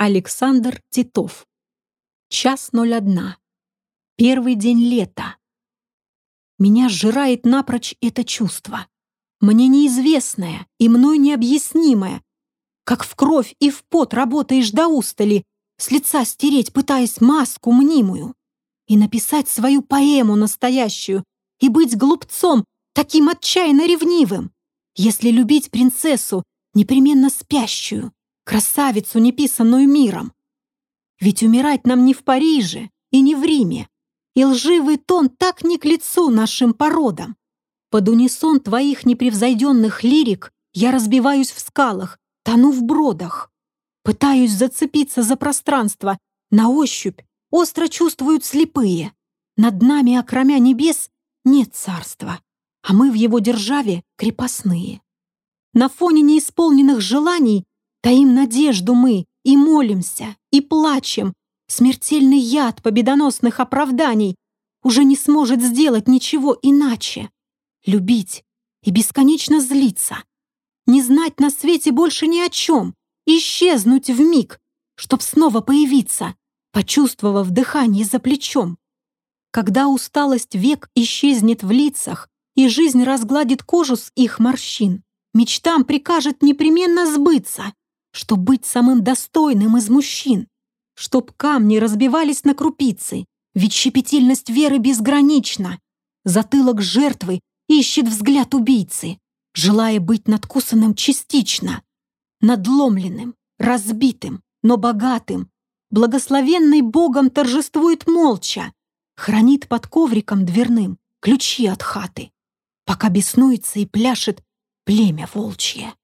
Александр Титов. Час ноль одна. Первый день лета. Меня сжирает напрочь это чувство. Мне неизвестное и мной необъяснимое. Как в кровь и в пот работаешь до устали, с лица стереть, пытаясь маску мнимую. И написать свою поэму настоящую, и быть глупцом, таким отчаянно ревнивым. Если любить принцессу, непременно спящую, красавицу, неписанную миром. Ведь умирать нам не в Париже и не в Риме, и лживый тон так не к лицу нашим породам. Под унисон твоих непревзойденных лирик я разбиваюсь в скалах, тону в бродах. Пытаюсь зацепиться за пространство, на ощупь, остро чувствуют слепые. Над нами, окромя небес, нет царства, а мы в его державе крепостные. На фоне неисполненных желаний Таим надежду мы и молимся, и плачем. Смертельный яд победоносных оправданий уже не сможет сделать ничего иначе. Любить и бесконечно злиться. Не знать на свете больше ни о чем. Исчезнуть в миг, чтоб снова появиться, почувствовав дыхание за плечом. Когда усталость век исчезнет в лицах, и жизнь разгладит кожу с их морщин, мечтам прикажет непременно сбыться чтоб быть самым достойным из мужчин, чтоб камни разбивались на крупицы, ведь щепетильность веры безгранична. Затылок жертвы ищет взгляд убийцы, желая быть надкусанным частично, надломленным, разбитым, но богатым. Благословенный Богом торжествует молча, хранит под ковриком дверным ключи от хаты, пока беснуется и пляшет племя волчье.